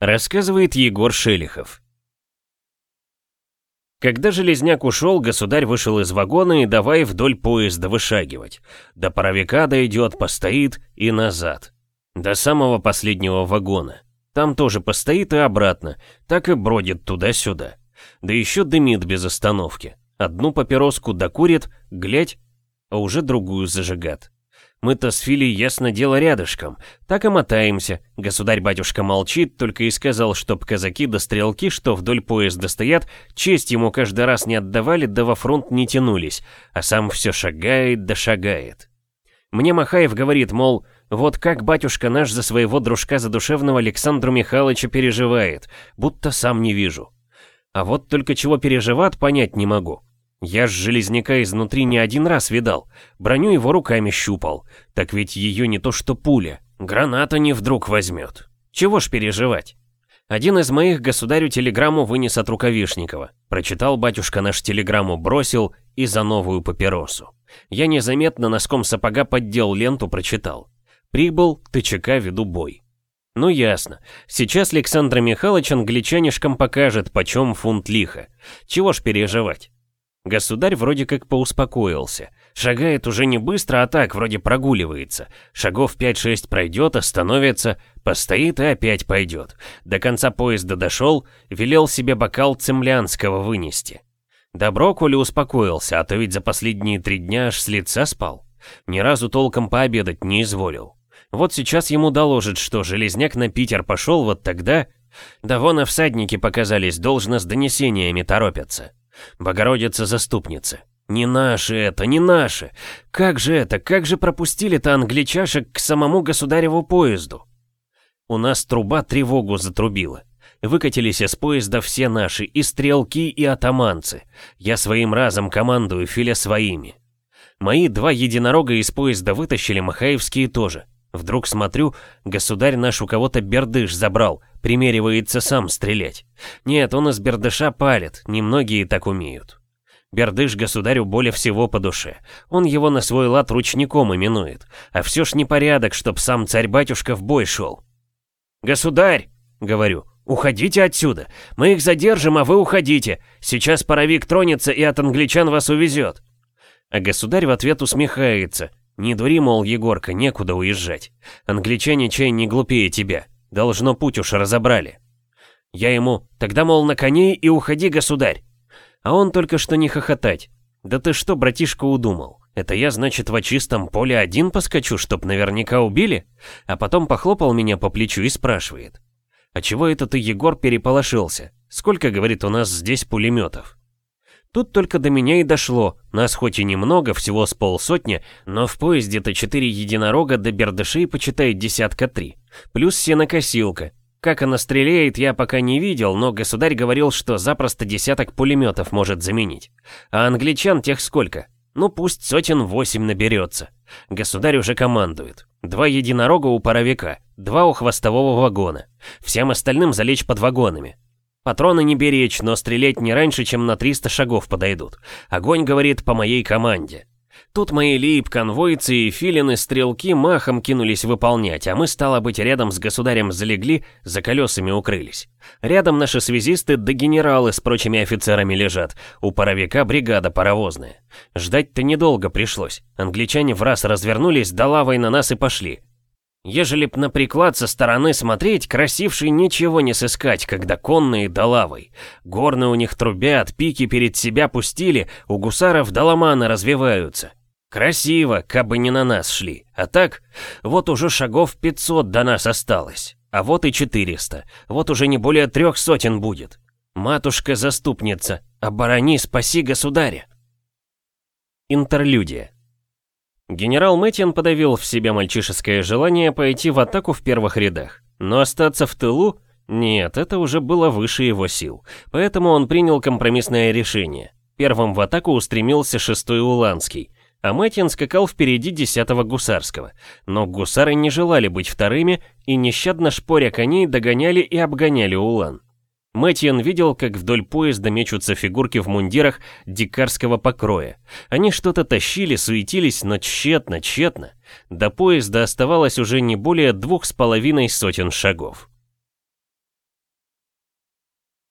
Рассказывает Егор Шелихов. Когда Железняк ушел, государь вышел из вагона и давай вдоль поезда вышагивать. До паровика дойдет, постоит и назад. До самого последнего вагона. Там тоже постоит и обратно, так и бродит туда-сюда. Да еще дымит без остановки. Одну папироску докурит, глядь, а уже другую зажигат. Мы-то с Филей ясно дело рядышком. Так и мотаемся. Государь-батюшка молчит, только и сказал, чтоб казаки да стрелки, что вдоль поезда стоят, честь ему каждый раз не отдавали, да во фронт не тянулись, а сам все шагает да шагает. Мне Махаев говорит, мол, вот как батюшка наш за своего дружка задушевного Александру Михайловича переживает, будто сам не вижу. А вот только чего переживат, понять не могу. Я ж железняка изнутри не один раз видал. Броню его руками щупал. Так ведь ее не то что пуля. Граната не вдруг возьмет. Чего ж переживать? Один из моих государю телеграмму вынес от Рукавишникова. Прочитал батюшка наш телеграмму, бросил и за новую папиросу. Я незаметно носком сапога поддел ленту, прочитал. Прибыл, ТЧК веду бой. Ну ясно. Сейчас Александр Михайлович англичанишкам покажет, почем фунт лиха. Чего ж переживать? Государь вроде как поуспокоился. Шагает уже не быстро, а так, вроде прогуливается. Шагов 5-6 пройдет, остановится, постоит и опять пойдет. До конца поезда дошел, велел себе бокал цемлянского вынести. Добро, коли успокоился, а то ведь за последние три дня аж с лица спал. Ни разу толком пообедать не изволил. Вот сейчас ему доложат, что Железняк на Питер пошел, вот тогда... Да вон и всадники показались, должно с донесениями торопятся. Богородица-заступница. Не наши это, не наши. Как же это, как же пропустили-то англичашек к самому государеву поезду? У нас труба тревогу затрубила. Выкатились из поезда все наши, и стрелки, и атаманцы. Я своим разом командую, Филя своими. Мои два единорога из поезда вытащили, махаевские тоже. Вдруг смотрю, государь наш у кого-то бердыш забрал, примеривается сам стрелять. Нет, он из бердыша палит, немногие так умеют. Бердыш государю более всего по душе. Он его на свой лад ручником именует. А все ж непорядок, чтоб сам царь-батюшка в бой шел. «Государь!» — говорю. «Уходите отсюда! Мы их задержим, а вы уходите! Сейчас паровик тронется и от англичан вас увезет!» А государь в ответ усмехается, не дури, мол, Егорка, некуда уезжать. Англичане чай не глупее тебя. Должно путь уж разобрали. Я ему, тогда, мол, на коней и уходи, государь. А он только что не хохотать. Да ты что, братишка, удумал? Это я, значит, в чистом поле один поскочу, чтоб наверняка убили? А потом похлопал меня по плечу и спрашивает. А чего это ты, Егор, переполошился? Сколько, говорит, у нас здесь пулеметов? Тут только до меня и дошло. Нас хоть и немного, всего с полсотни, но в поезде-то четыре единорога до бердышей почитает десятка три. Плюс сенокосилка. Как она стреляет, я пока не видел, но государь говорил, что запросто десяток пулеметов может заменить. А англичан тех сколько? Ну пусть сотен восемь наберется. Государь уже командует. Два единорога у паровика, два у хвостового вагона. Всем остальным залечь под вагонами. Патроны не беречь, но стрелять не раньше, чем на 300 шагов подойдут. Огонь, говорит, по моей команде. Тут мои лейб, конвойцы и филины стрелки махом кинулись выполнять, а мы, стало быть, рядом с государем залегли, за колесами укрылись. Рядом наши связисты да генералы с прочими офицерами лежат, у паровика бригада паровозная. Ждать-то недолго пришлось. Англичане в раз развернулись, да лавой на нас и пошли. Ежели б на приклад со стороны смотреть, красивший ничего не сыскать, когда конные до лавой. Горны у них трубят, пики перед себя пустили, у гусаров доломаны развиваются. Красиво, кабы не на нас шли. А так, вот уже шагов 500 до нас осталось. А вот и 400. Вот уже не более трех сотен будет. Матушка-заступница, оборони, спаси государя. Интерлюдия. Генерал Мэтьян подавил в себе мальчишеское желание пойти в атаку в первых рядах. Но остаться в тылу? Нет, это уже было выше его сил. Поэтому он принял компромиссное решение. Первым в атаку устремился шестой Уланский, а Мэтьян скакал впереди десятого гусарского. Но гусары не желали быть вторыми и нещадно шпоря коней догоняли и обгоняли Улан. Мэтьен видел, как вдоль поезда мечутся фигурки в мундирах дикарского покроя. Они что-то тащили, суетились, но тщетно, тщетно. До поезда оставалось уже не более двух с половиной сотен шагов.